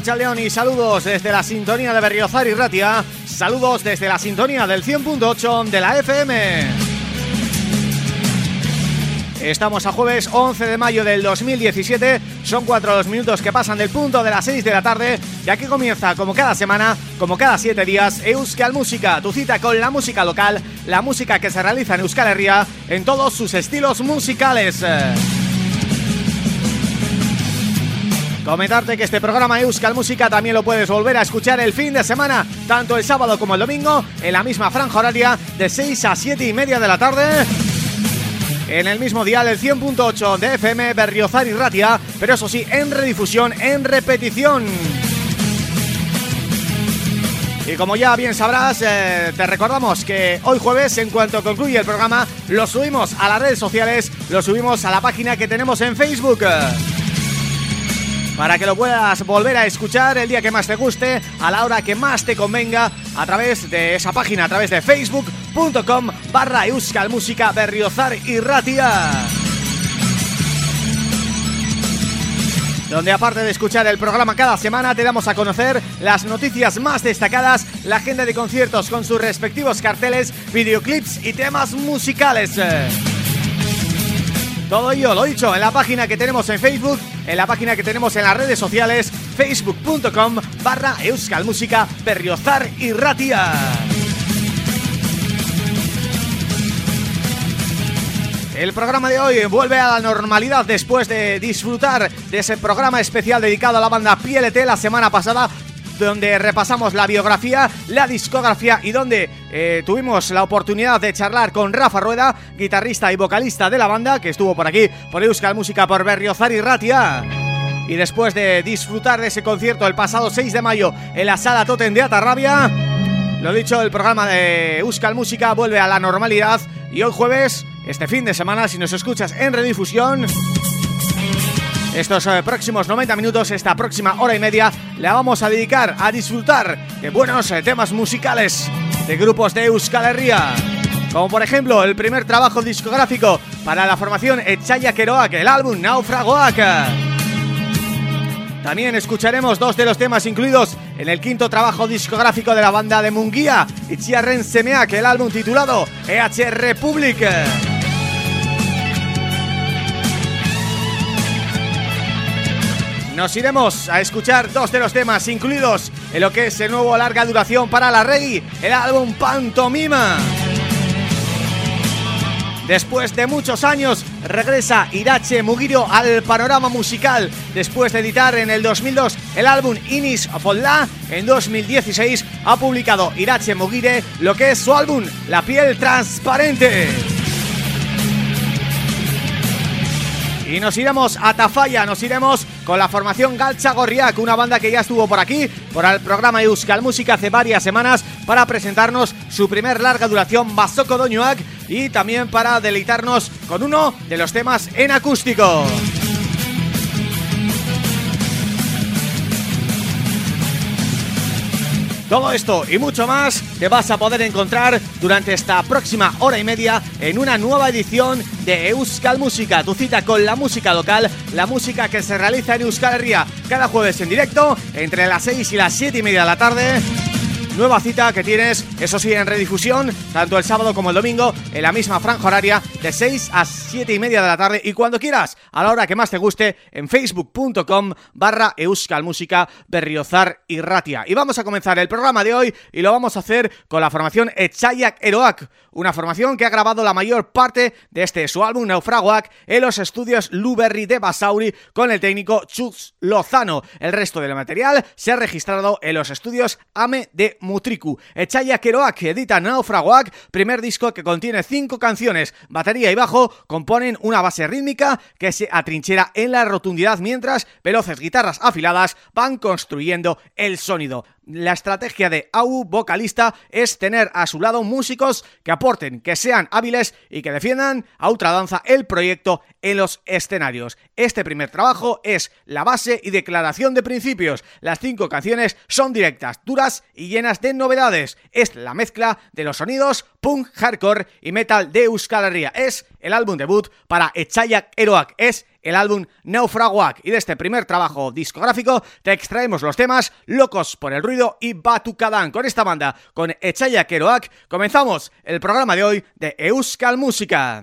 A Racha León y saludos desde la sintonía de Berriozar y Ratia. Saludos desde la sintonía del 100.8 de la FM Estamos a jueves 11 de mayo del 2017 Son cuatro los minutos que pasan del punto de las 6 de la tarde. Y aquí comienza, como cada semana, como cada siete días Euskal Música Tu cita con la música local La música que se realiza en Euskal Herria En todos sus estilos musicales Comentarte que este programa Euskal Música también lo puedes volver a escuchar el fin de semana, tanto el sábado como el domingo, en la misma franja horaria de 6 a 7 y media de la tarde en el mismo día del 100.8 de FM Berriozar y Ratia, pero eso sí, en redifusión, en repetición. Y como ya bien sabrás, eh, te recordamos que hoy jueves, en cuanto concluye el programa, lo subimos a las redes sociales, lo subimos a la página que tenemos en Facebook para que lo puedas volver a escuchar el día que más te guste, a la hora que más te convenga, a través de esa página, a través de facebook.com barra Euskal Música Berriozar y Ratia. Donde aparte de escuchar el programa cada semana te damos a conocer las noticias más destacadas, la agenda de conciertos con sus respectivos carteles, videoclips y temas musicales. Todo ello, lo dicho, en la página que tenemos en Facebook, en la página que tenemos en las redes sociales, facebook.com barra euskalmusica berriozar y ratia. El programa de hoy vuelve a la normalidad después de disfrutar de ese programa especial dedicado a la banda PLT la semana pasada donde repasamos la biografía, la discografía y donde eh, tuvimos la oportunidad de charlar con Rafa Rueda, guitarrista y vocalista de la banda, que estuvo por aquí, por Euskal Música, por Berriozar y Ratia. Y después de disfrutar de ese concierto el pasado 6 de mayo en la Sala Totem de Atarrabia, lo dicho, el programa de Euskal Música vuelve a la normalidad y hoy jueves, este fin de semana, si nos escuchas en redifusión estos eh, próximos 90 minutos, esta próxima hora y media, la vamos a dedicar a disfrutar de buenos eh, temas musicales de grupos de Euskal Herria. Como por ejemplo el primer trabajo discográfico para la formación Echaya Keroak, el álbum Naufragoak. También escucharemos dos de los temas incluidos en el quinto trabajo discográfico de la banda de Munguía, Itziarren Semeak, el álbum titulado EH Republic. Nos iremos a escuchar dos de los temas incluidos en lo que es el nuevo larga duración para la Rey, el álbum Pantomima. Después de muchos años regresa Irache Mugirio al panorama musical después de editar en el 2002 el álbum Inis Folla, en 2016 ha publicado Irache Mugire lo que es su álbum La piel transparente. Y nos iremos a Tafalla, nos iremos con la formación Galcha Gorriak, una banda que ya estuvo por aquí, por el programa Euskal Música hace varias semanas para presentarnos su primer larga duración Basoko Doñuak y también para deleitarnos con uno de los temas en acústico. Todo esto y mucho más te vas a poder encontrar durante esta próxima hora y media en una nueva edición de Euskal Música, tu cita con la música local, la música que se realiza en Euskal Herria cada jueves en directo entre las 6 y las 7 y media de la tarde Nueva cita que tienes, eso sí, en redifusión, tanto el sábado como el domingo, en la misma franja horaria, de 6 a 7 y media de la tarde, y cuando quieras, a la hora que más te guste, en facebook.com barra euskalmusica berriozar y ratia. Y vamos a comenzar el programa de hoy, y lo vamos a hacer con la formación Echayak Eroak, una formación que ha grabado la mayor parte de este su álbum Naufragoak en los estudios Luberry de Basauri con el técnico Chus Lozano. El resto del material se ha registrado en los estudios AME de Mutriku. Echaya Keroak edita Naufragoak, primer disco que contiene cinco canciones. Batería y bajo componen una base rítmica que se atrinchera en la rotundidad mientras veloces guitarras afiladas van construyendo el sonido la estrategia de AU vocalista es tener a su lado músicos que aporten, que sean hábiles y que defiendan a ultradanza el proyecto en los escenarios. Este primer trabajo es la base y declaración de principios. Las cinco canciones son directas, duras y llenas de novedades. Es la mezcla de los sonidos punk, hardcore y metal de Euskal Herria. Es el álbum debut para Echayak Eroak. Es el álbum Naufraguak y de este primer trabajo discográfico te extraemos los temas Locos por el Ruido y Batucadán. Con esta banda, con Echaya Keroak, comenzamos el programa de hoy de Euskal Música.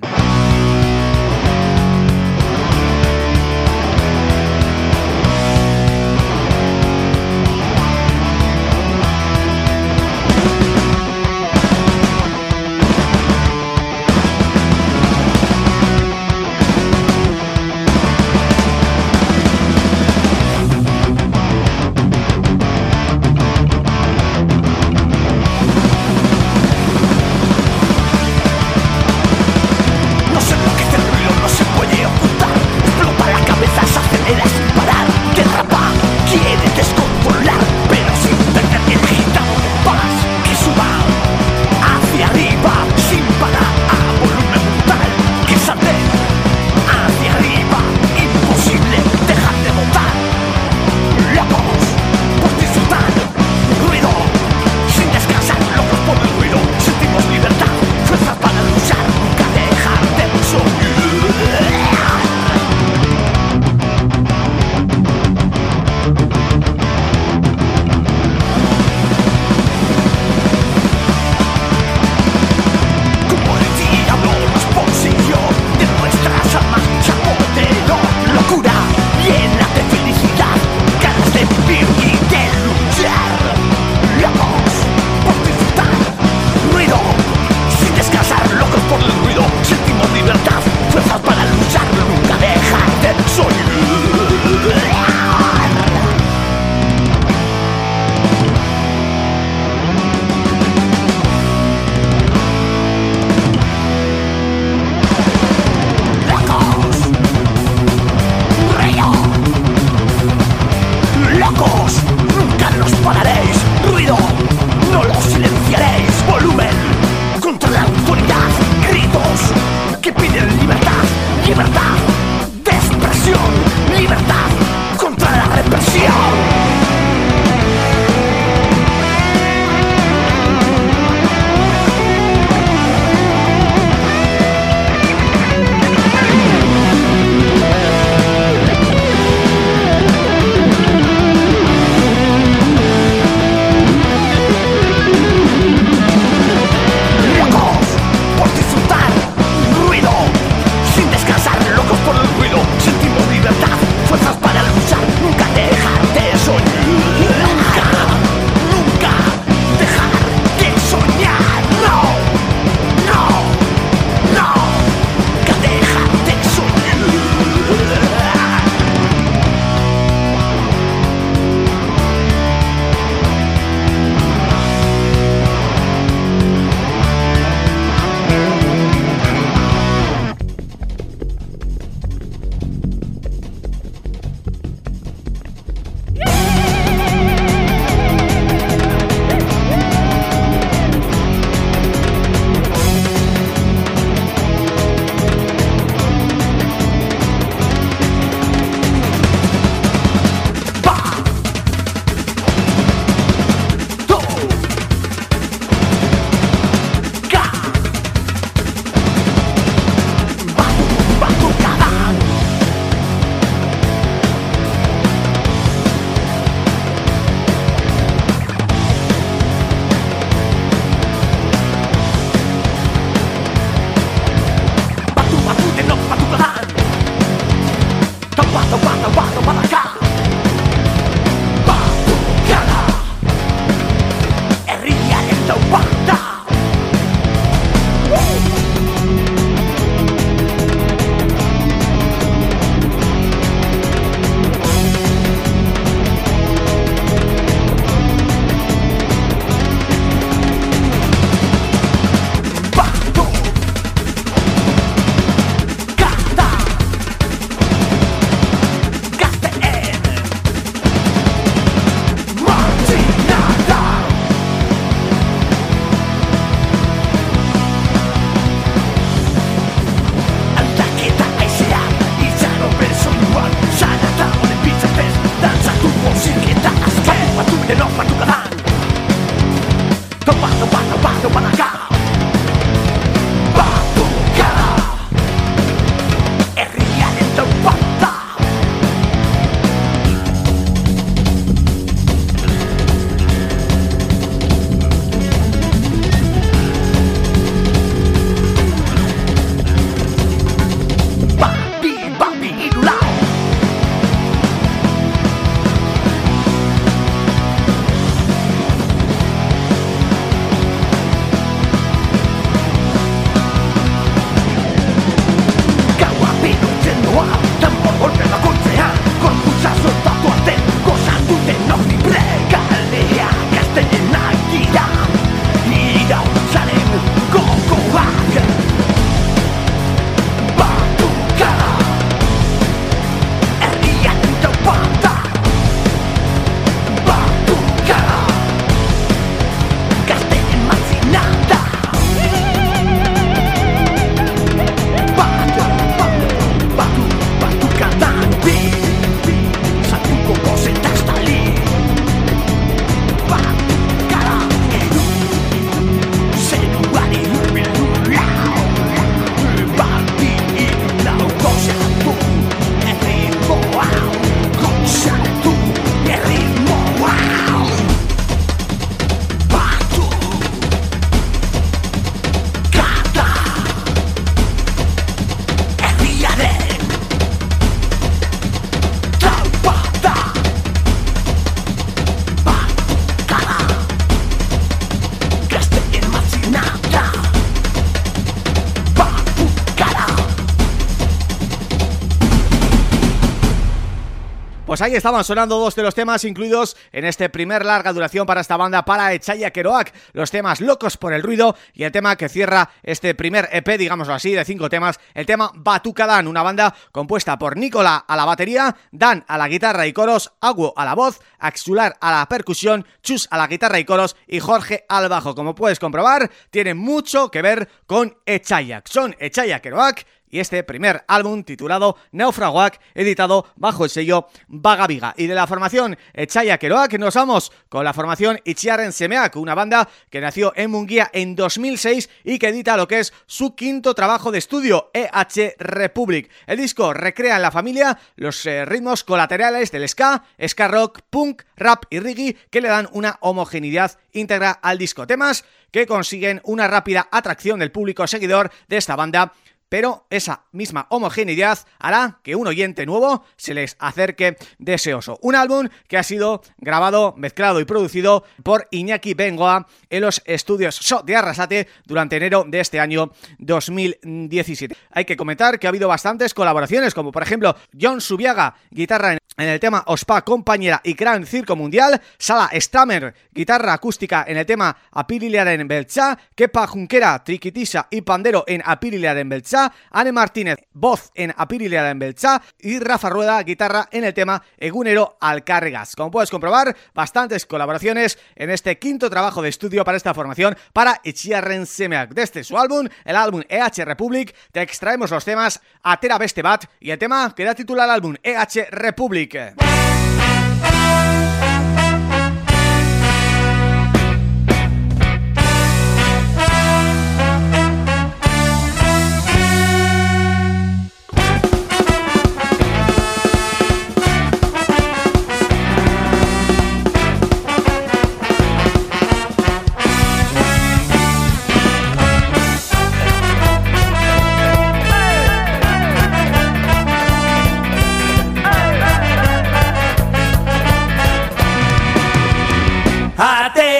Pues ahí estaban sonando dos de los temas incluidos en este primer larga duración para esta banda para Echaya Keroak, los temas Locos por el Ruido y el tema que cierra este primer EP, digámoslo así, de cinco temas, el tema Batucadan, una banda compuesta por Nicola a la batería, Dan a la guitarra y coros, Aguo a la voz, Axular a la percusión, Chus a la guitarra y coros y Jorge al bajo. Como puedes comprobar, tiene mucho que ver con Echayak. Son Echaya Keroak y este primer álbum titulado Naufraguac, editado bajo el sello Vagaviga. Y de la formación Echaya Keroak nos vamos con la formación Ichiaren Semeak, una banda que nació en Munguía en 2006 y que edita lo que es su quinto trabajo de estudio, EH Republic. El disco recrea en la familia los eh, ritmos colaterales del ska, ska rock, punk, rap y reggae que le dan una homogeneidad íntegra al disco. Temas que consiguen una rápida atracción del público seguidor de esta banda pero esa misma homogeneidad hará que un oyente nuevo se les acerque deseoso. Un álbum que ha sido grabado, mezclado y producido por Iñaki Bengoa en los estudios So de Arrasate durante enero de este año 2017. Hay que comentar que ha habido bastantes colaboraciones, como por ejemplo John Subiaga, guitarra en en el tema Ospa Compañera y Gran Circo Mundial, Sala Stammer, guitarra acústica en el tema en Belcha, Kepa Junquera, triquitisa y pandero en en Belcha, Anne Martínez, voz en en Belcha y Rafa Rueda, guitarra en el tema Egunero Alcargas. Como puedes comprobar, bastantes colaboraciones en este quinto trabajo de estudio para esta formación para Echiarren Semeak. Desde su álbum, el álbum EH Republic, te extraemos los temas Atera Beste Bat y el tema que da título al álbum EH Republic weekend.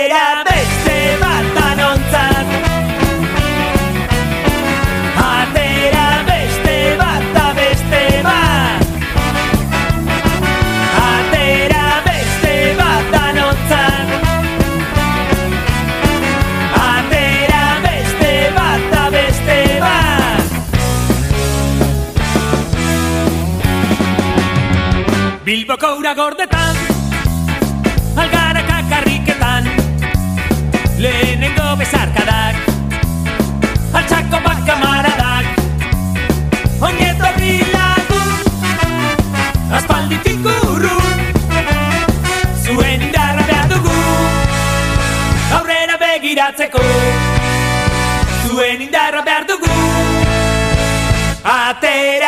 aukera beste bat danontzat Atera beste bat da beste bat. Atera beste bat danontzat Atera beste bat da beste bat. Bilboko ura gordetan Bezarkadak Altxako bat kamaradak Onieto bilagun Aspalditik urrun Zuen indarra behar dugu Aurrera begiratzeko Zuen indarra behar dugu Atera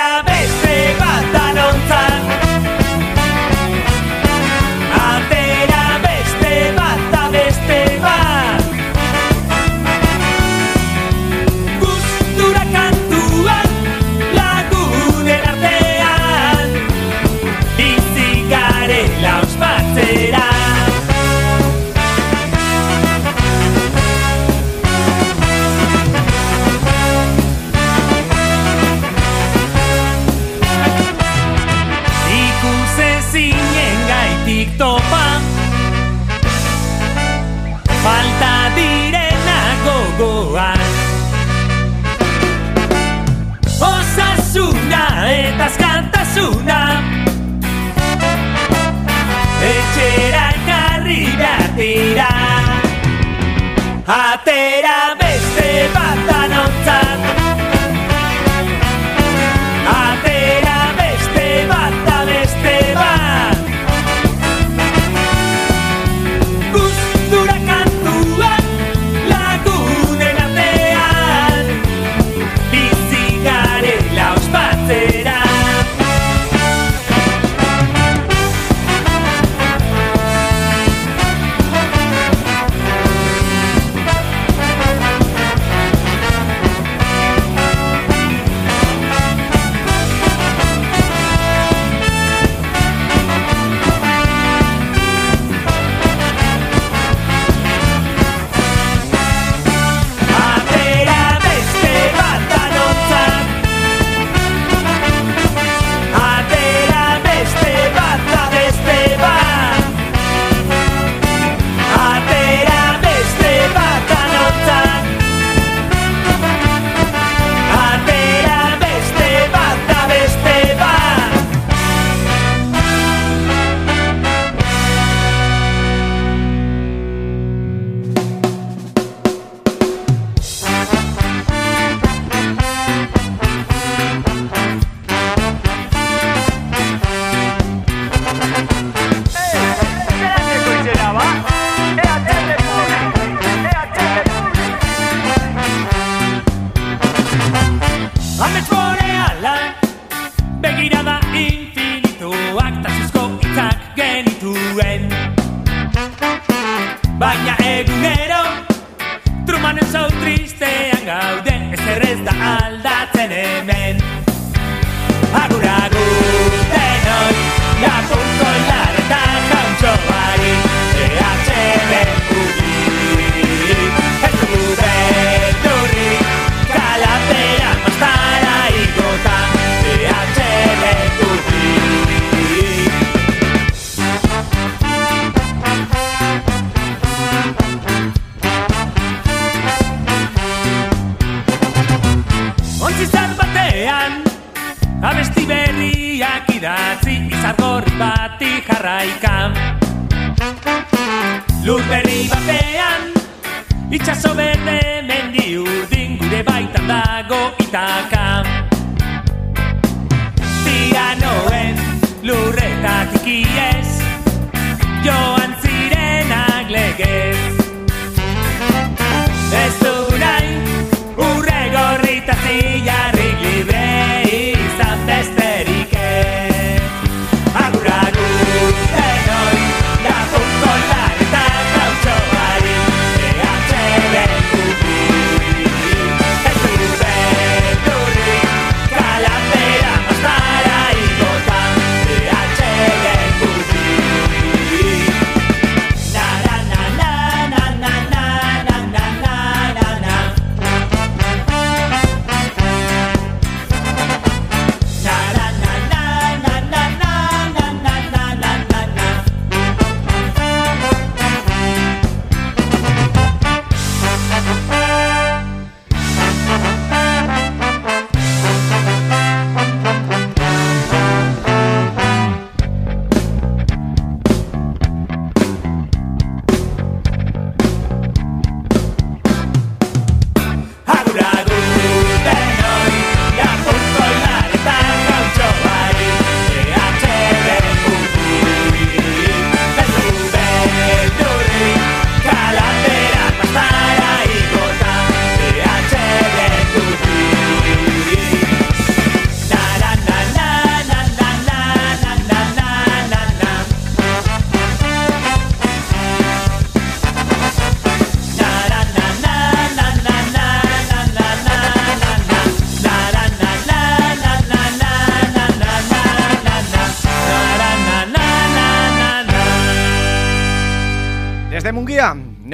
topa Falta direna gogoan Osasuna eta azkantasuna Etxera ekarri behar dira. Atera beste bat. Itxaso berde mendi urdin Gure baitan dago itaka. Tiranoen lurretatik iez Joan zirenak legez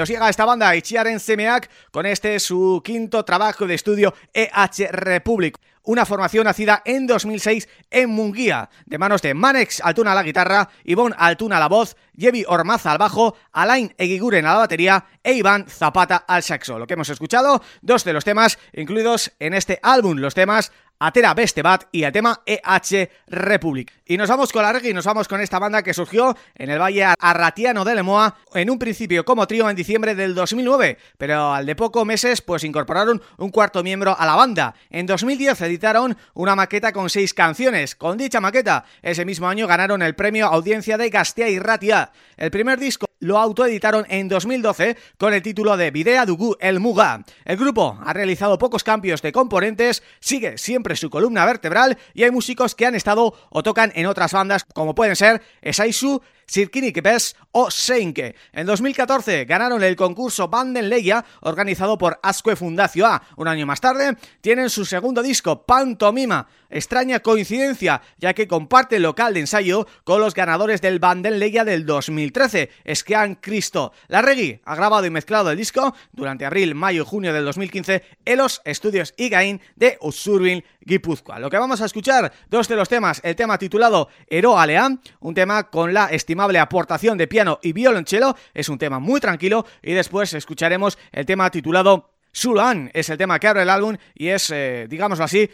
nos llega esta banda Itxiaren Semeak con este su quinto trabajo de estudio EH Republic. Una formación nacida en 2006 en Munguía, de manos de Manex Altuna a la guitarra, Ivonne Altuna a la voz, Jevi Ormaza al bajo, Alain Eguiguren a la batería e Iván Zapata al saxo. Lo que hemos escuchado, dos de los temas incluidos en este álbum, los temas Atera Beste Bat y el tema EH Republic. Y nos vamos con la reggae y nos vamos con esta banda que surgió en el Valle Arratiano de Lemoa en un principio como trío en diciembre del 2009, pero al de pocos meses pues incorporaron un cuarto miembro a la banda. En 2010 editaron una maqueta con seis canciones. Con dicha maqueta, ese mismo año ganaron el premio Audiencia de Gastea y Ratia. El primer disco lo autoeditaron en 2012 con el título de Videa Dugu El Muga. El grupo ha realizado pocos cambios de componentes, sigue siempre su columna vertebral y hay músicos que han estado o tocan en otras bandas como pueden ser Esaisu, Sirkini Kepes o Seinke. En 2014 ganaron el concurso Banden Leia organizado por Asque Fundacio A. Un año más tarde tienen su segundo disco Pantomima. Extraña coincidencia ya que comparte local de ensayo con los ganadores del Banden Leia del 2013, Esquean Cristo. La Reggae ha grabado y mezclado el disco durante abril, mayo y junio del 2015 en los estudios Igain de Usurbil, Guipúzcoa. Lo que vamos a escuchar, dos de los temas, el tema titulado Ero Alea, un tema con la aportación de piano y violonchelo, es un tema muy tranquilo y después escucharemos el tema titulado Sulan, es el tema que abre el álbum y es, eh, digámoslo así,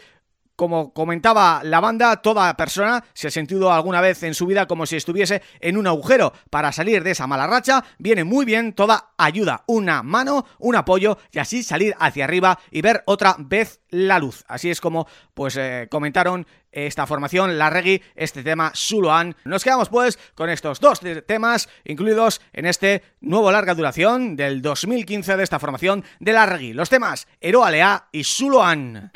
como comentaba la banda, toda persona se ha sentido alguna vez en su vida como si estuviese en un agujero. Para salir de esa mala racha viene muy bien toda ayuda, una mano, un apoyo y así salir hacia arriba y ver otra vez la luz. Así es como pues eh, comentaron esta formación, la reggae, este tema Suloan. Nos quedamos pues con estos dos temas incluidos en este nuevo larga duración del 2015 de esta formación de la reggae. Los temas Eroalea y Suloan.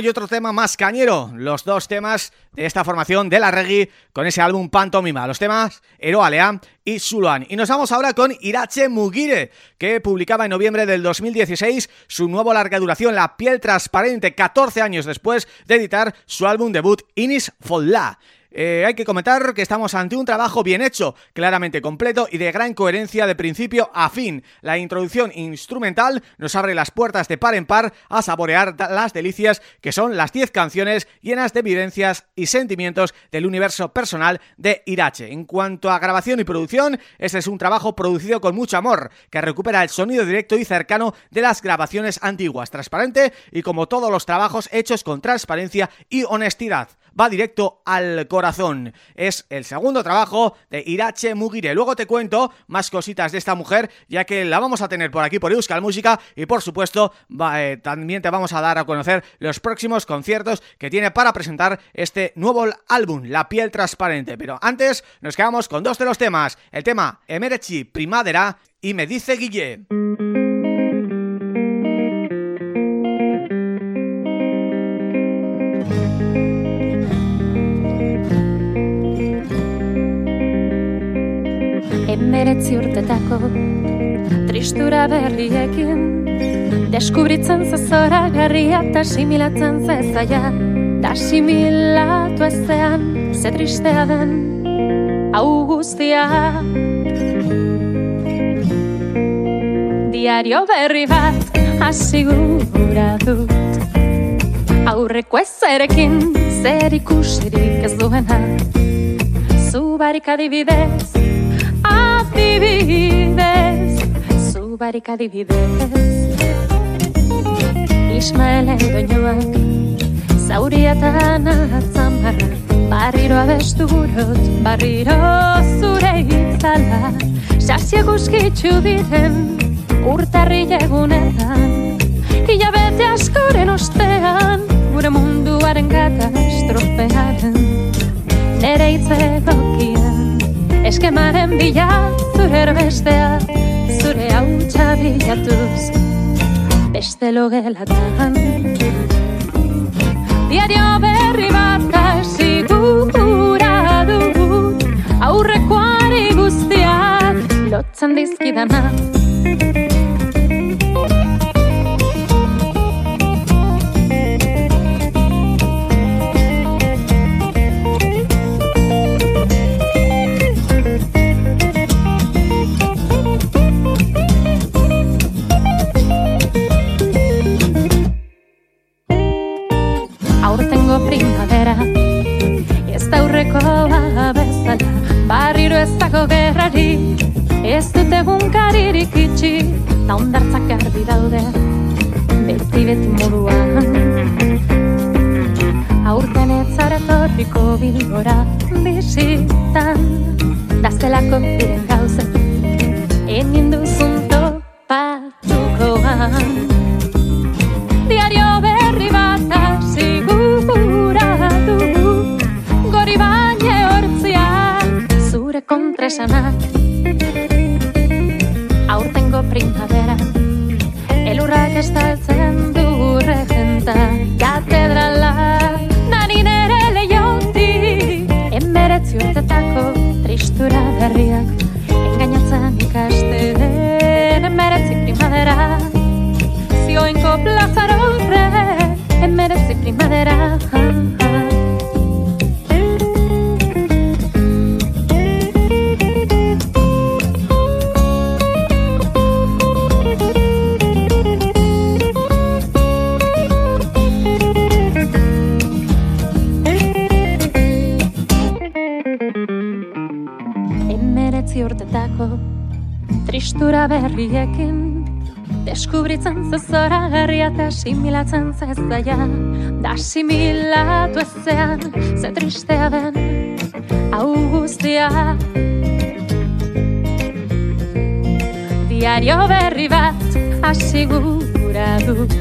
Y otro tema más cañero. Los dos temas de esta formación de la reggae con ese álbum Pantomima. Los temas Eroalea y Suluan. Y nos vamos ahora con Irache Mugire, que publicaba en noviembre del 2016 su nuevo larga duración La piel transparente, 14 años después de editar su álbum debut Inis Folla. Eh, hay que comentar que estamos ante un trabajo bien hecho, claramente completo y de gran coherencia de principio a fin. La introducción instrumental nos abre las puertas de par en par a saborear las delicias que son las 10 canciones llenas de vivencias y sentimientos del universo personal de Irache. En cuanto a grabación y producción, este es un trabajo producido con mucho amor, que recupera el sonido directo y cercano de las grabaciones antiguas, transparente y como todos los trabajos hechos con transparencia y honestidad va directo al corazón. Es el segundo trabajo de Irache Mugire. Luego te cuento más cositas de esta mujer, ya que la vamos a tener por aquí por Euskal Música y por supuesto eh, también te vamos a dar a conocer los próximos conciertos que tiene para presentar este nuevo álbum, La piel transparente. Pero antes nos quedamos con dos de los temas, el tema Emerechi Primavera y Me dice Guille. Emeretzi urtetako Tristura berriekin. Deskubritzen zezora garria Ta similatzen zezaia Ta similatu ezean Ze tristea den Hau guztia. Diario berri bat Asigura dut Aurreko ezerekin Zer ikusirik ez duena. Zubarik adibidez adibidez Zu barik adibidez Ismaele doinoak Zaurietan atzan barra Barriro abestu gurot Barriro zure itzala. Sasio guzkitzu diren Urtarri egunetan Ila bete askoren ostean Gure munduaren katastrofearen Nere itzegokian Eskemaren bila zure erbestea Zure hau txabilatuz Beste logelatan Diario berri bat kasi gura du Aurrekoari guztiak Lotzen edo gerrari Ez dut egun karirik itxi Ta ondartzak erdi daude Beti beti moduan. Aurten ez zara torriko bilgora Bizitan Dazelako direnak sanar. Dizkidanak asimilatzen zezaia Da asimilatu ezean ze tristea den hau guztia. Diario berri bat asigura dut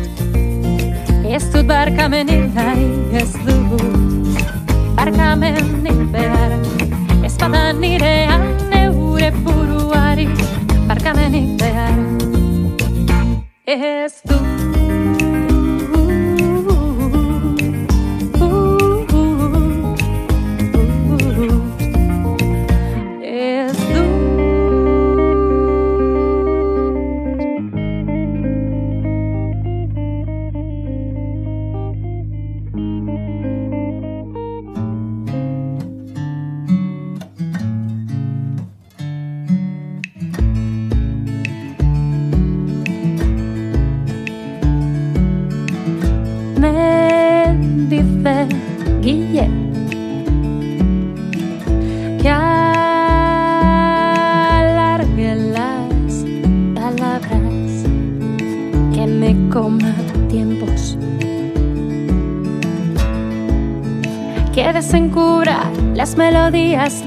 Ez dut barkamenik nahi ez dut Barkamenik behar. Ez badan nirean neure buruari Barkamenik behar. Ez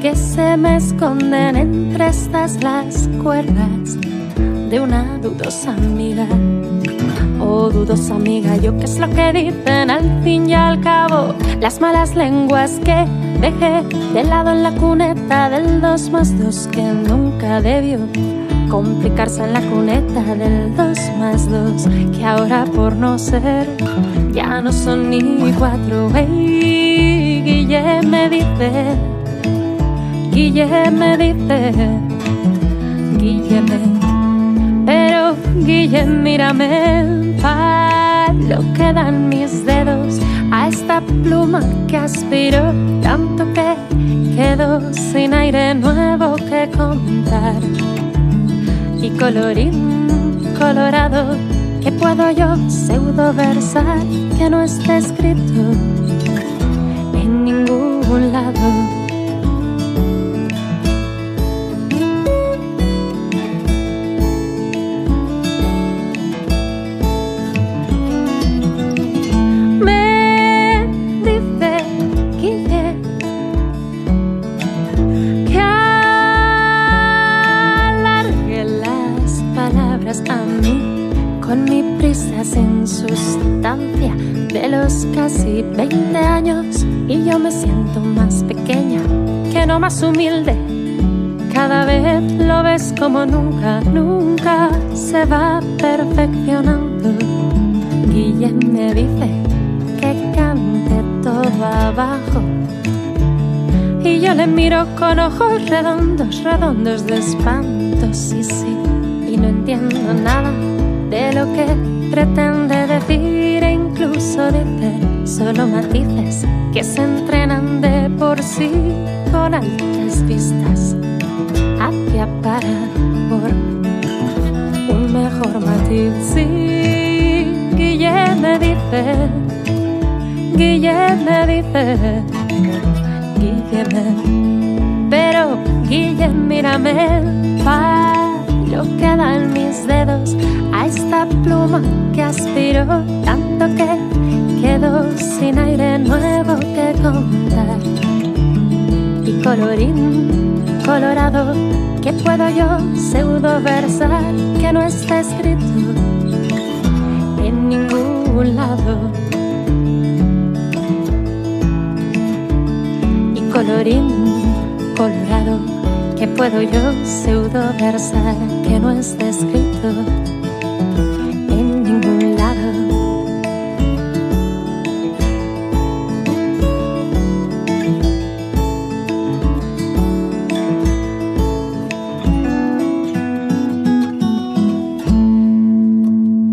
que se me esconden entre estas las cuerdas de una dudosa amiga. Oh, dudosa amiga, yo qué es lo que dicen al fin y al cabo las malas lenguas que dejé de lado en la cuneta del 2 más 2 que nunca debió complicarse en la cuneta del 2 más 2 que ahora por no ser ya no son ni cuatro. Hey, Guille me dice, Guille me dice, Guille me, pero Guille mírame. Para lo que dan mis dedos a esta pluma que aspiro tanto que quedo sin aire nuevo que contar. Y colorín colorado que puedo yo pseudo versar que no está escrito en ningún lado. Con ojos redondos, redondos de espanto, sí, sí. Y no entiendo nada de lo que pretende decir e incluso dice solo matices que se entrenan de por sí con altas vistas hacia para por un mejor matiz. Sí, Guille dice, Guille me dice, Guille me, pero Guille mírame para lo que dan mis dedos a esta pluma que aspiro tanto que quedo sin aire nuevo que contar. Y colorín colorado, que puedo yo pseudo versar que no está escrito en ningún lado. Y colorín colorado ¿Qué puedo yo pseudo versar que no está escrito en ningún lado?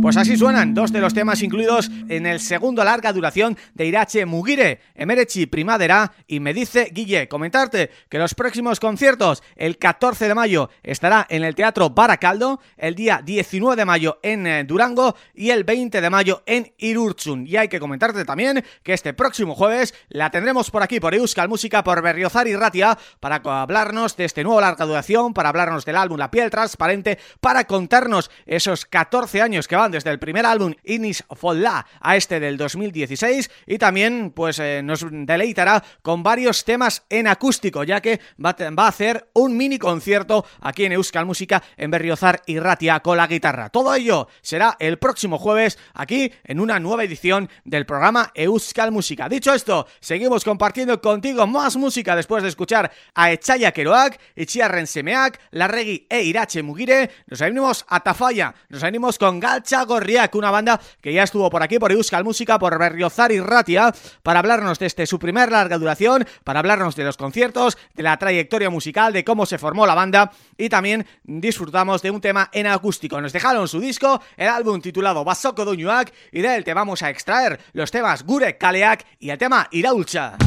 Pues así suenan dos de los temas incluidos en el segundo larga duración de Irache Mugire, Emerechi Primadera y Me Dice Guille. Comentarte que los próximos conciertos, el 14 de mayo estará en el Teatro Baracaldo, el día 19 de mayo en eh, Durango y el 20 de mayo en Irurchun. Y hay que comentarte también que este próximo jueves la tendremos por aquí, por Euskal Música, por Berriozar y Ratia, para hablarnos de este nuevo larga duración, para hablarnos del álbum La Piel Transparente, para contarnos esos 14 años que van desde el primer álbum Inis Folla a este del 2016 y también pues eh, nos deleitará con varios temas en acústico, ya que va, a hacer un mini concierto aquí en Euskal Música en Berriozar y Ratia con la guitarra. Todo ello será el próximo jueves aquí en una nueva edición del programa Euskal Música. Dicho esto, seguimos compartiendo contigo más música después de escuchar a Echaya Keroak, Itziarren Semeak, Larregui e Irache Mugire. Nos venimos a Tafalla, nos venimos con Galcha Gorriak, una banda que ya estuvo por aquí por Euskal Música, por Berriozar y Ratia, para hablarnos de este su primer larga duración, para hablarnos de los conciertos, de la trayectoria musical, de cómo se formó la banda y también disfrutamos de un tema en acústico. Nos dejaron su disco, el álbum titulado Basoko Doñuak y de él te vamos a extraer los temas Gure Kaleak y el tema Iraulcha.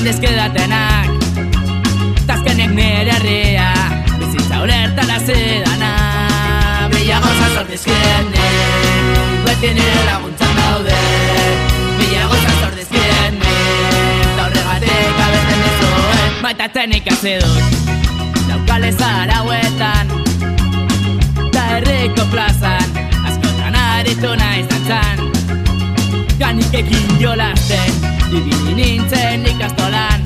Eman dizkidatenak Tazkenek nire herria Bizitza ulerta lazidana Bila goza zordizkienek Beti nire laguntzan daude. Bila goza zordizkienek Da horregatik abesten dizuen Baitatzen ikasi dut Daukale zarauetan Da herriko plazan Askotan aritu nahi zantzan. Ganikekin jolasten Ibili nintzen ikastolan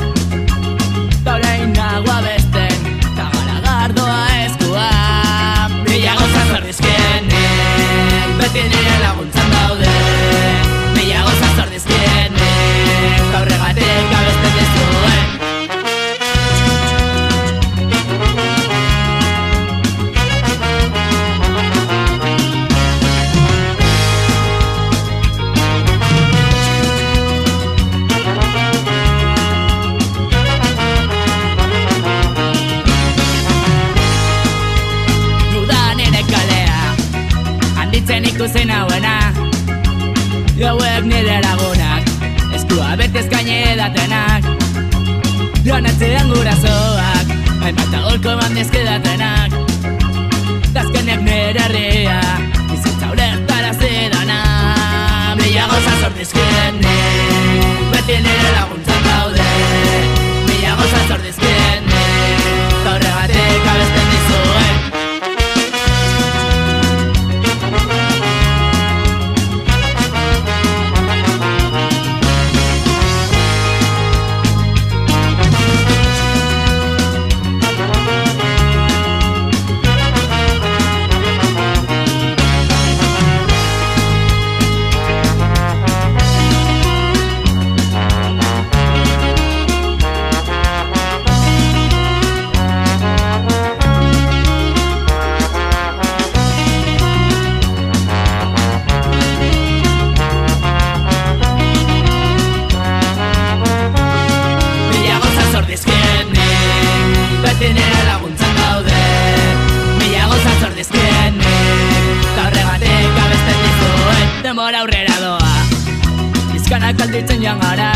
Bizkanak alditzen joan gara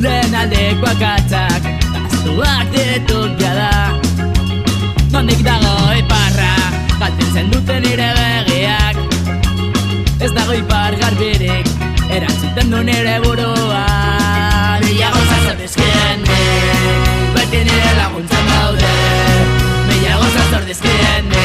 Lehen aldeko akatzak Aztuak dituk jada. Nondik dago iparra Galtzen duten nire begiak. Ez dago ipar garbirik Erantzuten du nire burua. Mila goza zordizkienek Beti nire laguntzan daude. Mila goza zordizkienek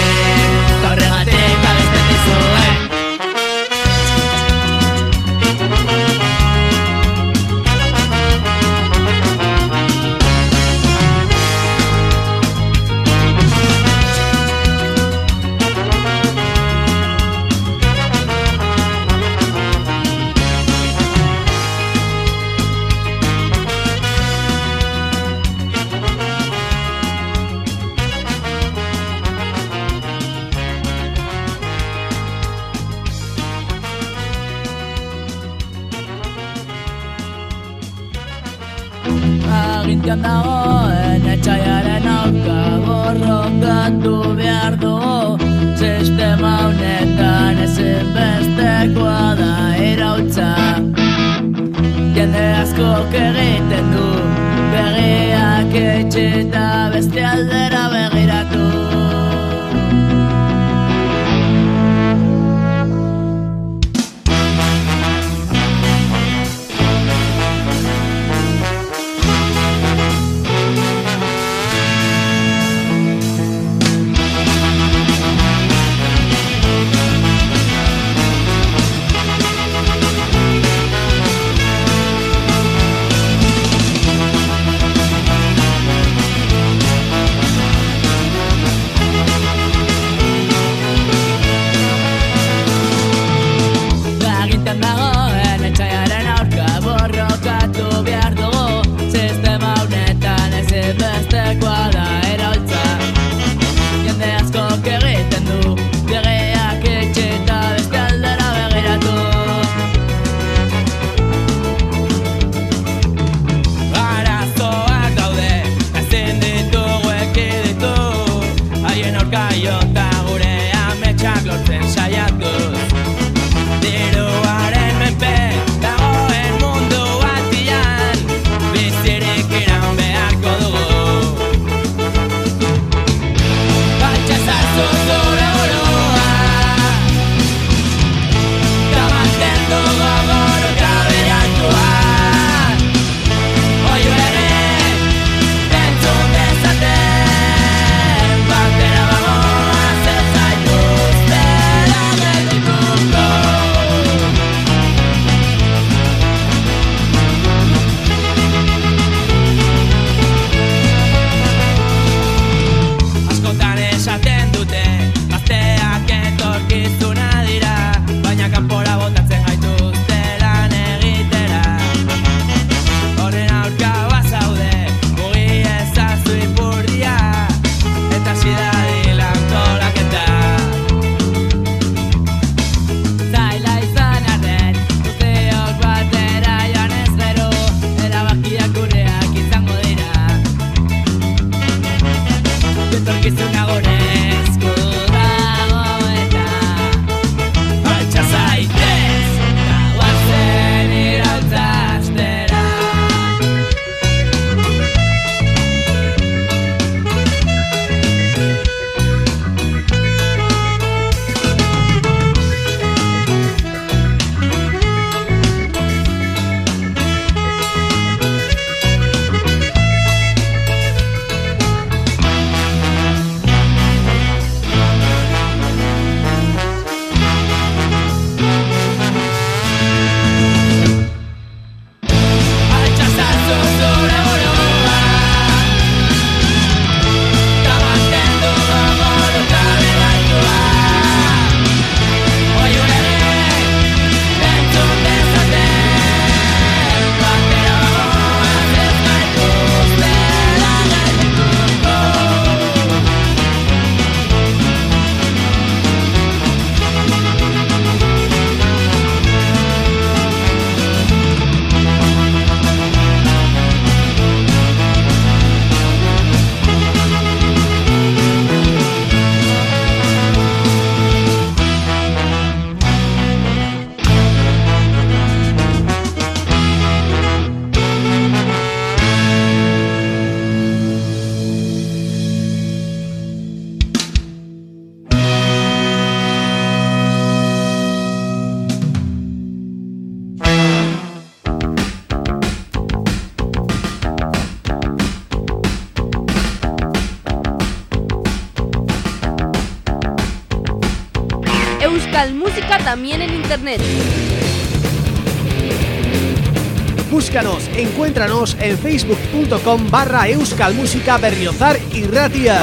en facebook.com barra euskalmusica berriozar y ratia.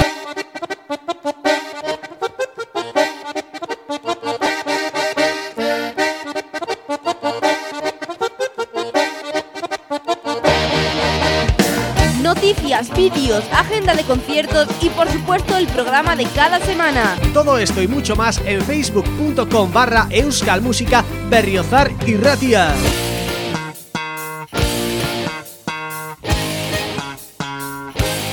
Noticias, vídeos, agenda de conciertos y por supuesto el programa de cada semana. Todo esto y mucho más en facebook.com barra euskalmusica berriozar y ratia.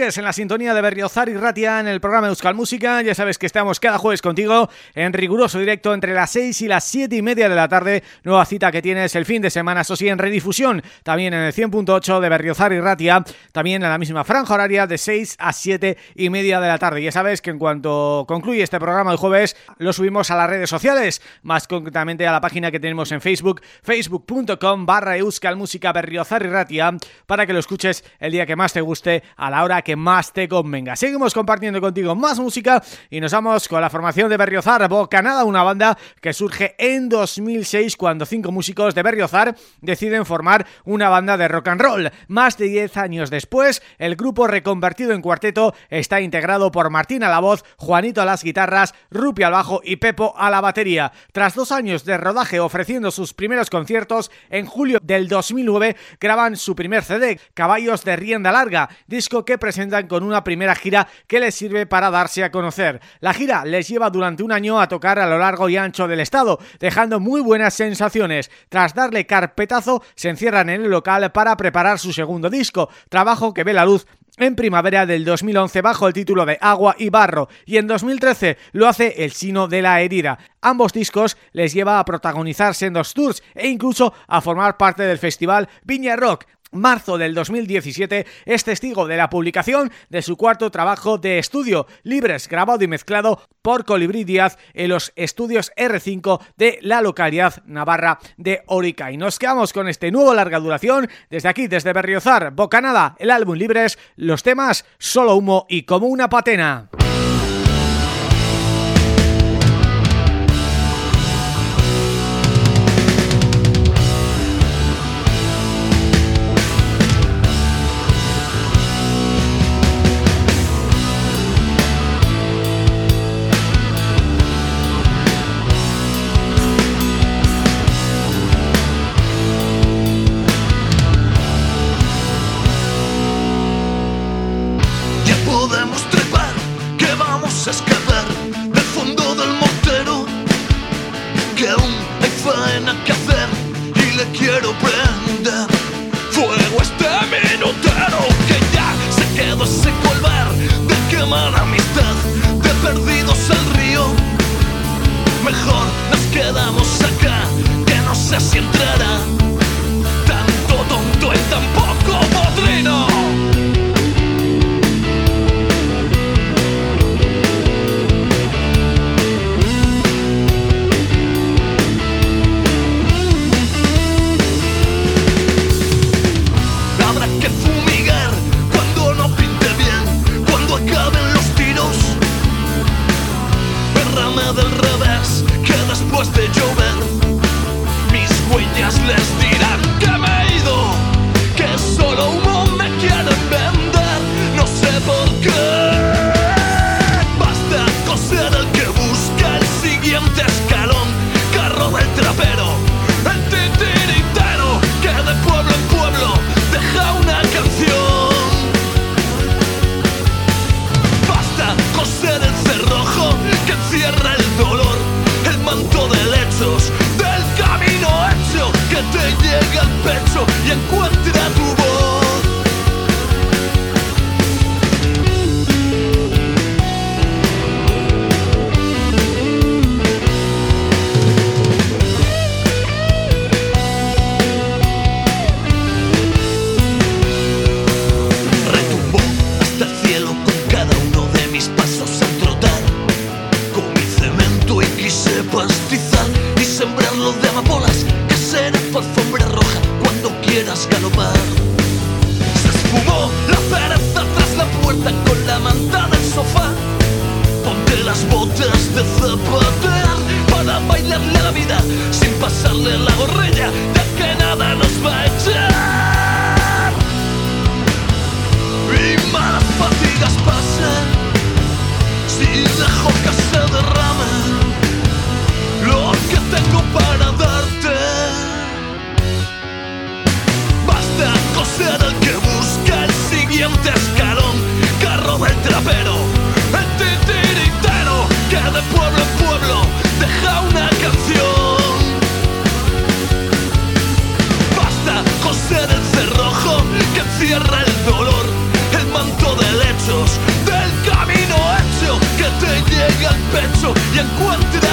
Sigues en la sintonía de Berriozar y Ratia en el programa Euskal Música. Ya sabes que estamos cada jueves contigo en riguroso directo entre las 6 y las 7 y media de la tarde. Nueva cita que tienes el fin de semana, eso sí, en redifusión. También en el 100.8 de Berriozar y Ratia. También en la misma franja horaria de 6 a 7 y media de la tarde. Ya sabes que en cuanto concluye este programa el jueves, lo subimos a las redes sociales. Más concretamente a la página que tenemos en Facebook, facebook.com barra Euskal Música Berriozar y Ratia, para que lo escuches el día que más te guste a la hora que más te convenga. Seguimos compartiendo contigo más música y nos vamos con la formación de Berriozar Bocanada, una banda que surge en 2006 cuando cinco músicos de Berriozar deciden formar una banda de rock and roll. Más de 10 años después, el grupo reconvertido en cuarteto está integrado por Martín a la voz, Juanito a las guitarras, Rupi al bajo y Pepo a la batería. Tras dos años de rodaje ofreciendo sus primeros conciertos, en julio del 2009 graban su primer CD, Caballos de Rienda Larga, disco que con una primera gira que les sirve para darse a conocer. La gira les lleva durante un año a tocar a lo largo y ancho del estado, dejando muy buenas sensaciones. Tras darle carpetazo, se encierran en el local para preparar su segundo disco, trabajo que ve la luz en primavera del 2011 bajo el título de Agua y Barro y en 2013 lo hace El Sino de la Herida. Ambos discos les lleva a protagonizarse en dos tours e incluso a formar parte del festival Viña Rock marzo del 2017 es testigo de la publicación de su cuarto trabajo de estudio, Libres, grabado y mezclado por Colibrí Díaz en los estudios R5 de la localidad navarra de Orica. Y nos quedamos con este nuevo larga duración desde aquí, desde Berriozar, Bocanada, el álbum Libres, los temas Solo Humo y Como una Patena. Del y encuentre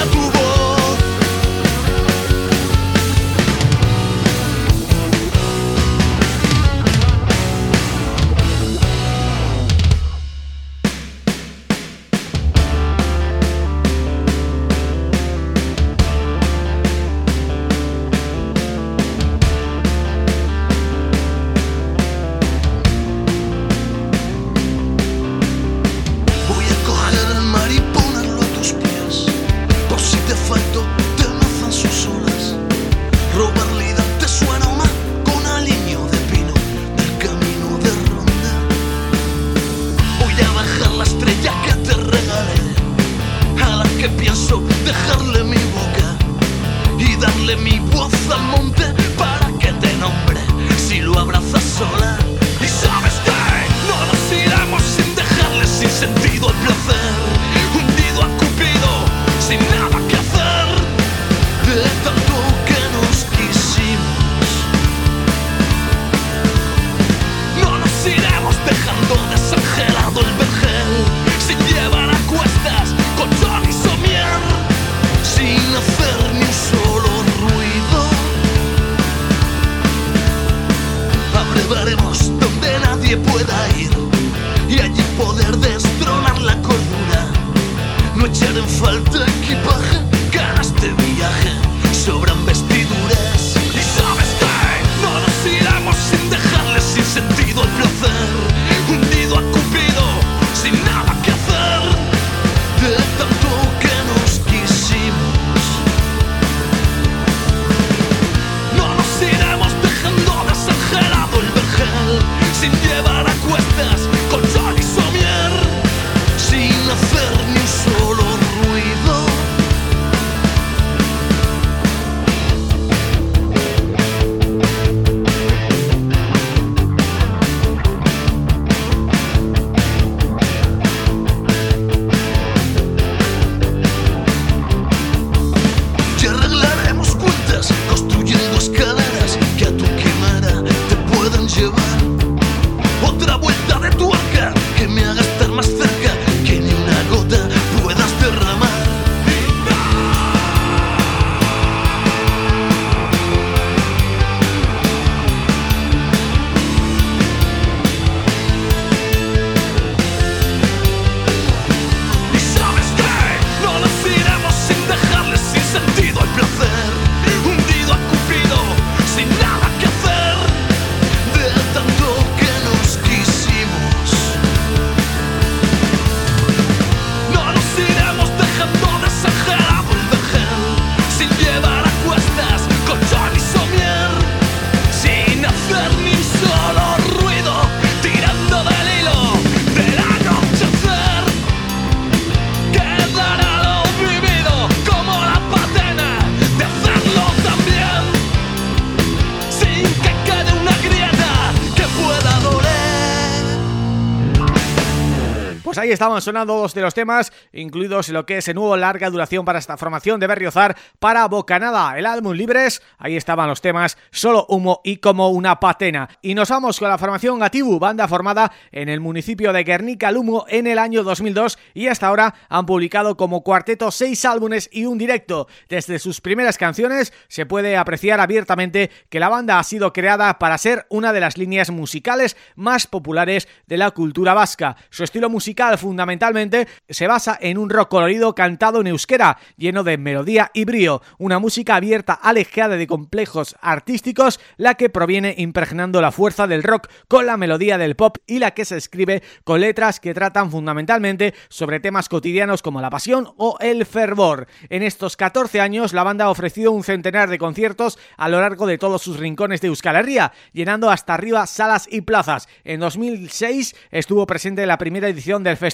Estaban sonando dos de los temas, incluidos lo que es el nuevo larga duración para esta formación de Berriozar para Bocanada, el álbum Libres. Ahí estaban los temas Solo Humo y Como una Patena. Y nos vamos con la formación Gatibu, banda formada en el municipio de Guernica Lumo en el año 2002 y hasta ahora han publicado como cuarteto seis álbumes y un directo. Desde sus primeras canciones se puede apreciar abiertamente que la banda ha sido creada para ser una de las líneas musicales más populares de la cultura vasca. Su estilo musical fundamentalmente se basa en un rock colorido cantado en euskera, lleno de melodía y brío, una música abierta alejada de complejos artísticos, la que proviene impregnando la fuerza del rock con la melodía del pop y la que se escribe con letras que tratan fundamentalmente sobre temas cotidianos como la pasión o el fervor. En estos 14 años la banda ha ofrecido un centenar de conciertos a lo largo de todos sus rincones de Euskal Herria, llenando hasta arriba salas y plazas. En 2006 estuvo presente en la primera edición del festival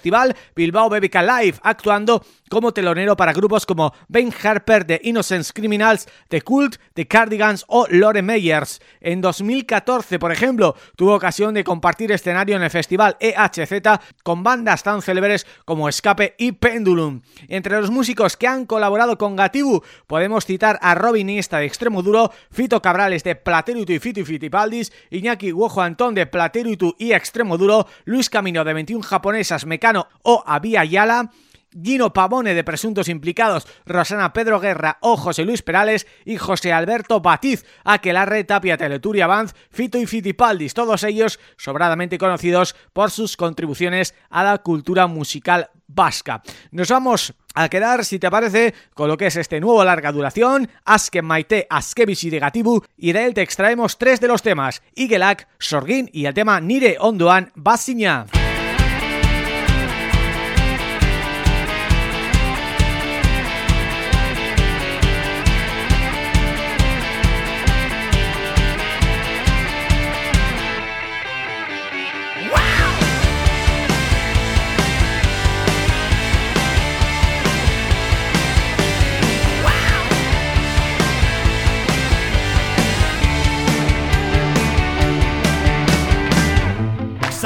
Bilbao Bebica Live, actuando como telonero para grupos como Ben Harper de Innocence Criminals, The Cult, The Cardigans o Lore Meyers. En 2014, por ejemplo, tuvo ocasión de compartir escenario en el festival EHZ con bandas tan célebres como Escape y Pendulum. Entre los músicos que han colaborado con Gatibu podemos citar a Robin Iniesta de Extremo Duro, Fito Cabrales de Platerutu y Fito y Fitipaldis, Iñaki Guojo Antón de Platerutu y Extremo Duro, Luis Camino de 21 japonesas O Avia Yala, Gino Pavone de Presuntos Implicados, Rosana Pedro Guerra o José Luis Perales y José Alberto Batiz, Aquelarre, Tapia, Teleturia Banz, Fito y Fitipaldis, todos ellos sobradamente conocidos por sus contribuciones a la cultura musical vasca. Nos vamos a quedar, si te parece, con lo que es este nuevo larga duración, Asken Maite Gatibu, y de él te extraemos tres de los temas, Igelak, Sorgin y el tema Nire Ondoan Basiña.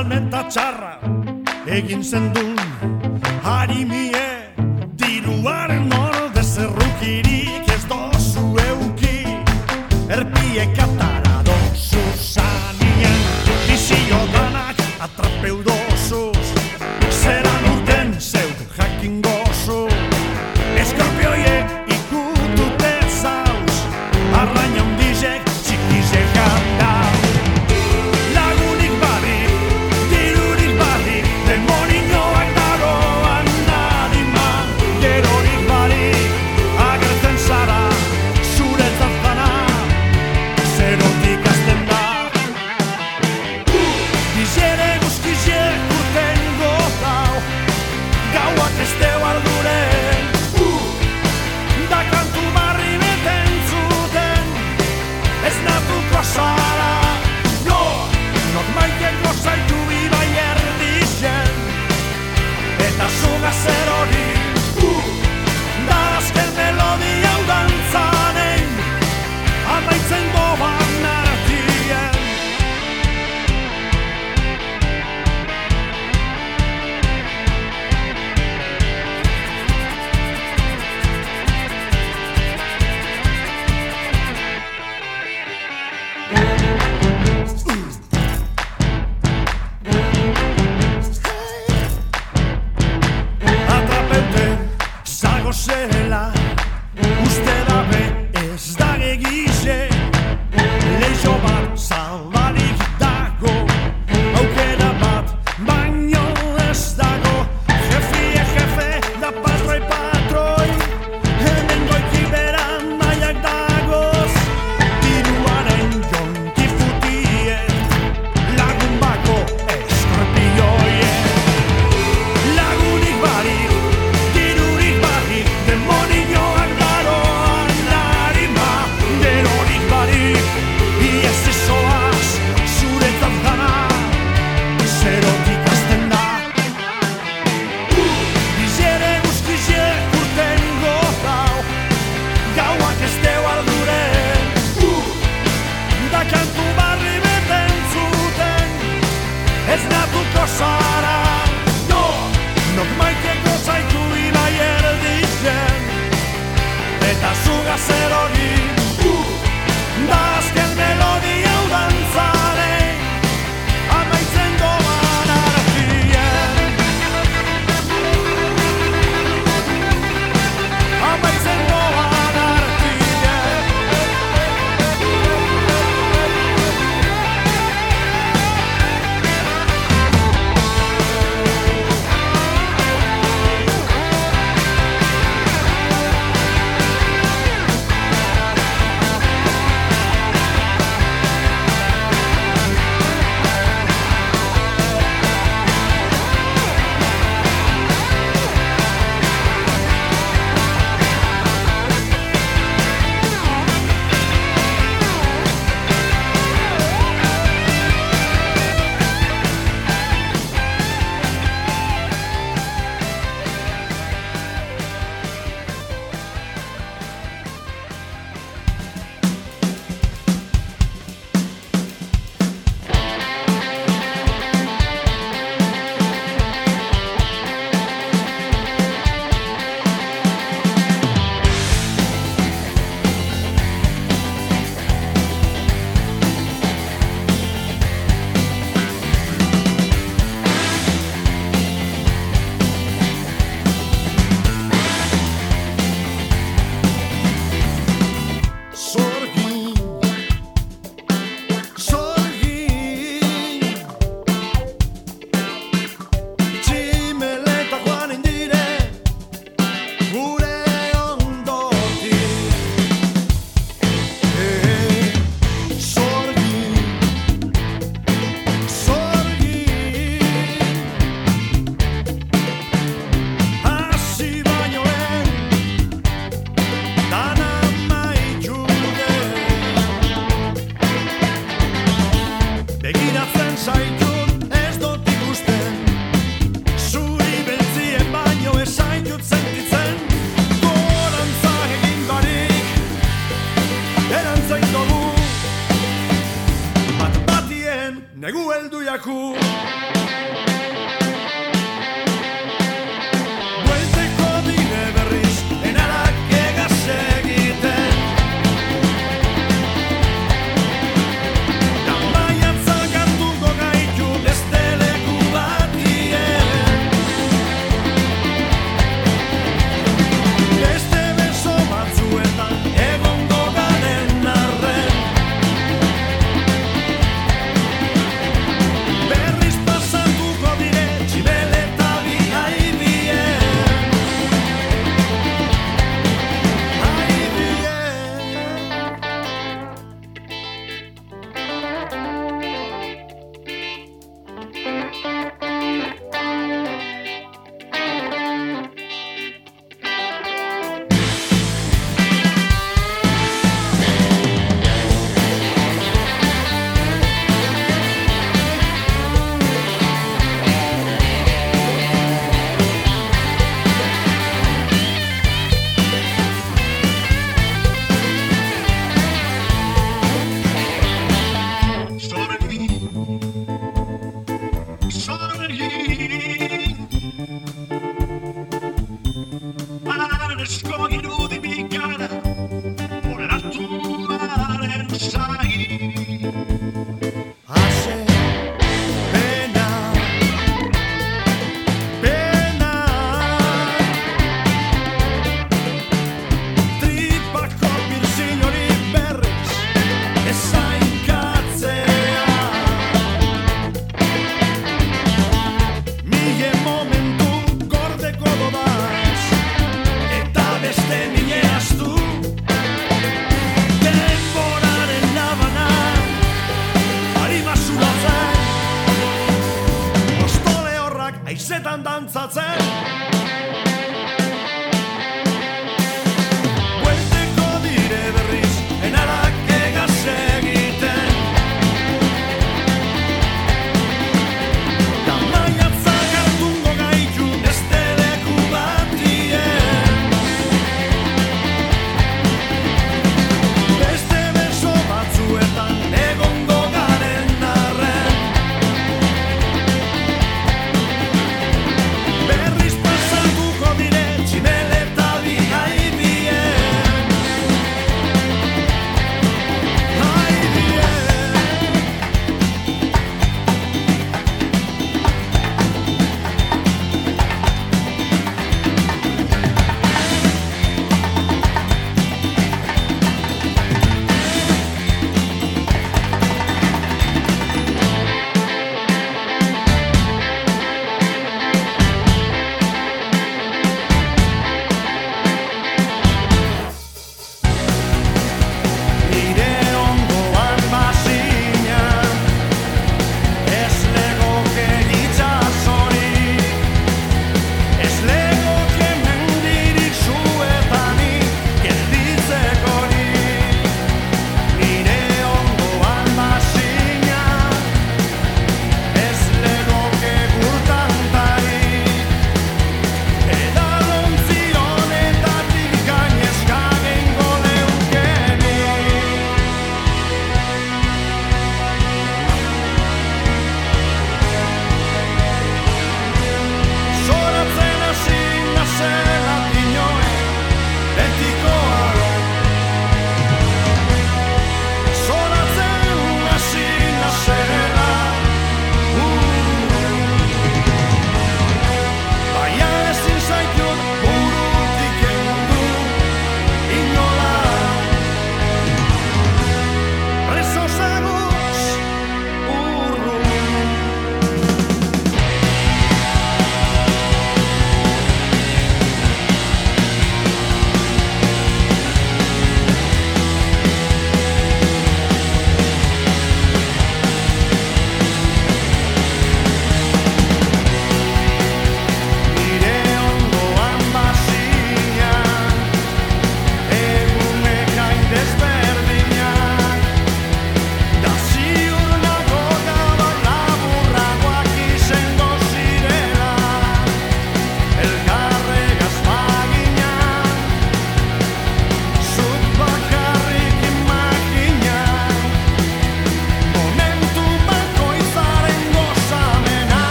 Salmenta txarra egin zendun harimie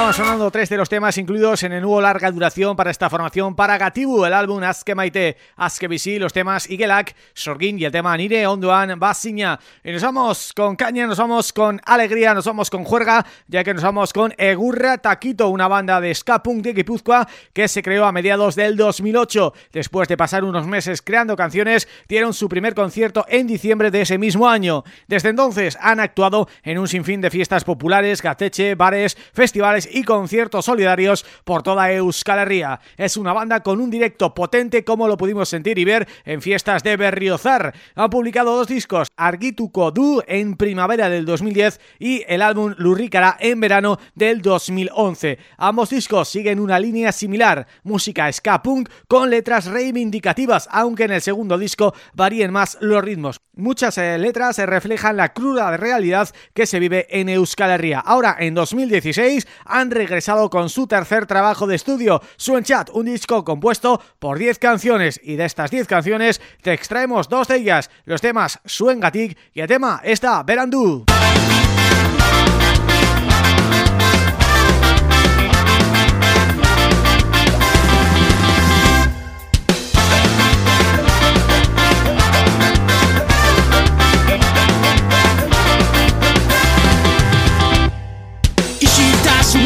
estaban sonando tres de los temas incluidos en el nuevo larga duración para esta formación para Gatibu, el álbum Aske Maite, Aske Bisi, los temas Igelak, Sorgin y el tema Nire Onduan Basiña. Y nos vamos con caña, nos vamos con alegría, nos vamos con juerga, ya que nos vamos con Egurra Taquito, una banda de ska punk de Guipúzcoa que se creó a mediados del 2008. Después de pasar unos meses creando canciones, dieron su primer concierto en diciembre de ese mismo año. Desde entonces han actuado en un sinfín de fiestas populares, gateche, bares, festivales y conciertos solidarios por toda Euskal Herria. Es una banda con un directo potente como lo pudimos sentir y ver en fiestas de Berriozar. Han publicado dos discos, Arguituko Du en primavera del 2010 y el álbum Lurrícara en verano del 2011. Ambos discos siguen una línea similar, música ska punk con letras reivindicativas, aunque en el segundo disco varíen más los ritmos. Muchas eh, letras reflejan la cruda realidad que se vive en Euskal Herria. Ahora, en 2016, han regresado con su tercer trabajo de estudio, Chat, un disco compuesto por 10 canciones y de estas 10 canciones te extraemos dos de ellas, los temas Suengatik y el tema esta Verandú.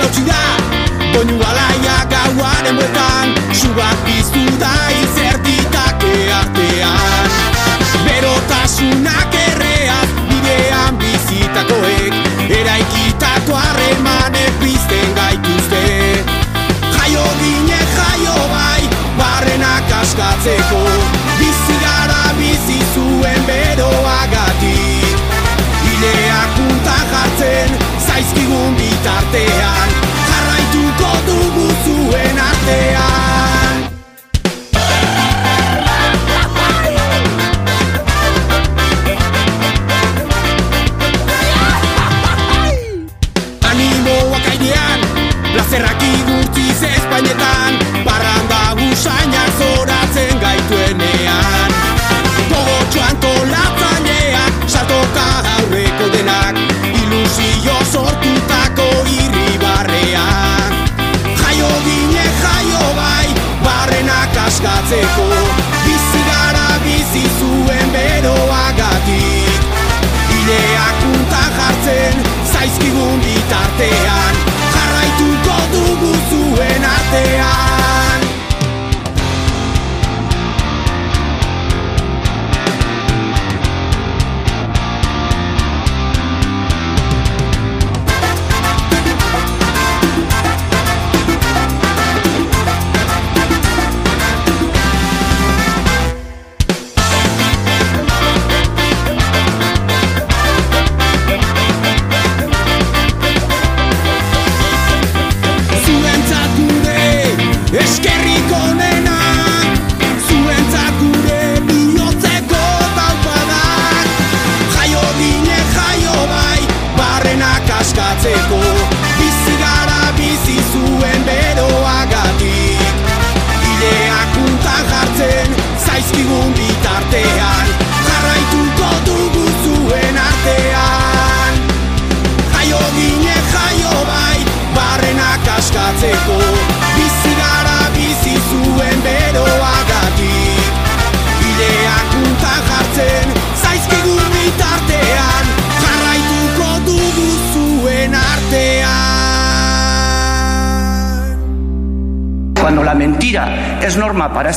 Hautsi da Doinu alaia gauaren bueltan Subat biztu da izertitake artean. Berotasunak they are.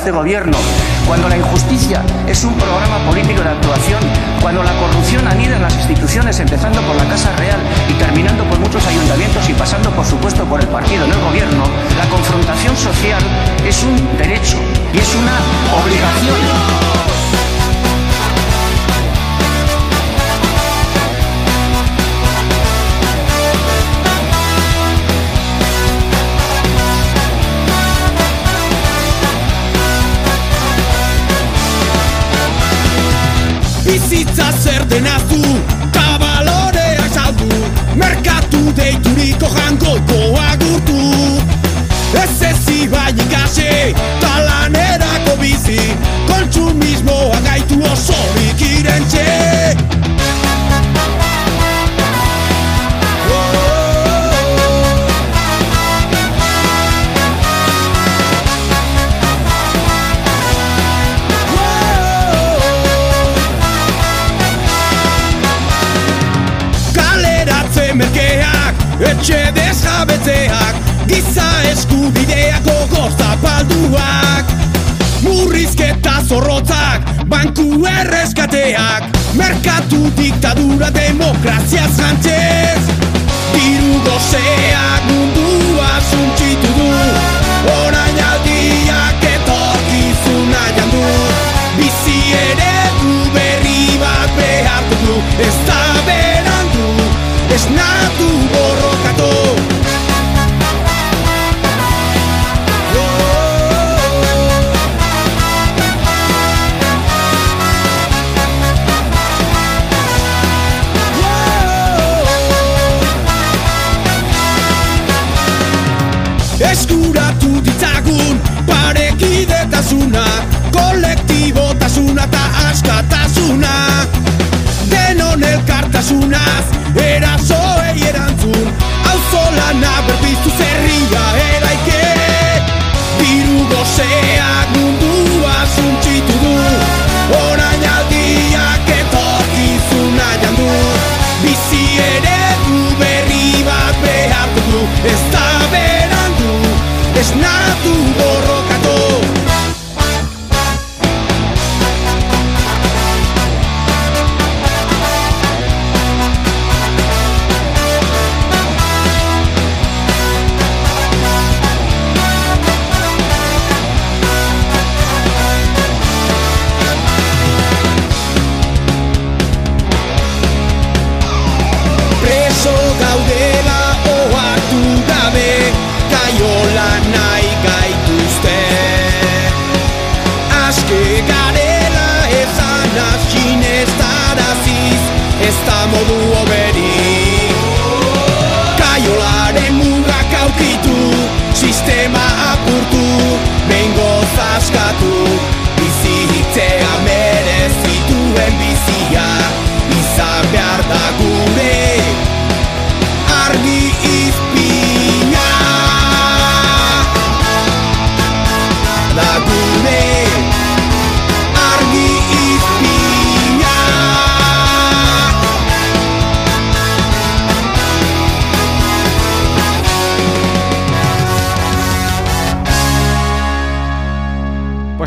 Este gobierno,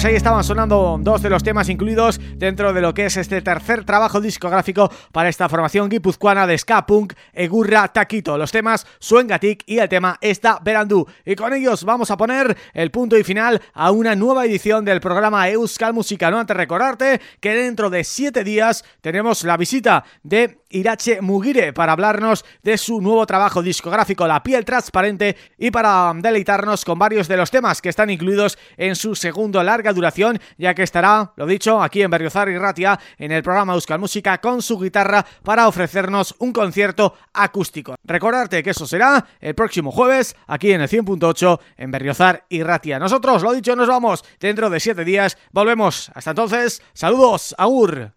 Pues ahí estaban sonando dos de los temas incluidos dentro de lo que es este tercer trabajo discográfico para esta formación guipuzcoana de ska punk Egurra Taquito. Los temas Suengatik y el tema Esta Verandú. Y con ellos vamos a poner el punto y final a una nueva edición del programa Euskal Música. No antes recordarte que dentro de siete días tenemos la visita de Irache Mugire para hablarnos de su nuevo trabajo discográfico La piel transparente y para deleitarnos con varios de los temas que están incluidos en su segundo larga duración ya que estará, lo dicho, aquí en Berriozar y Ratia en el programa Euskal Música con su guitarra para ofrecernos un concierto acústico. Recordarte que eso será el próximo jueves aquí en el 100.8 en Berriozar y Ratia. Nosotros, lo dicho, nos vamos dentro de siete días. Volvemos. Hasta entonces, saludos, agur.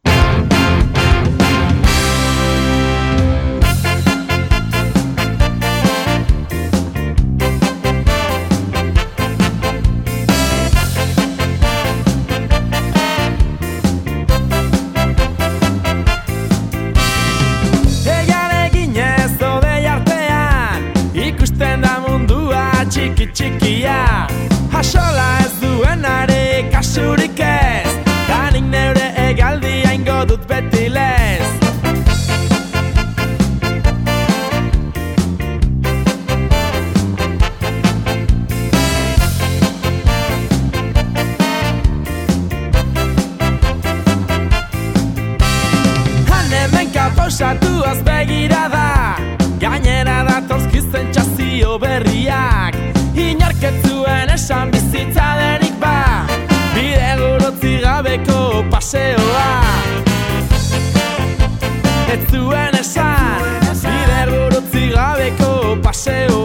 Paseoa. Ez zuen esan Bide gurutzi gabeko paseoa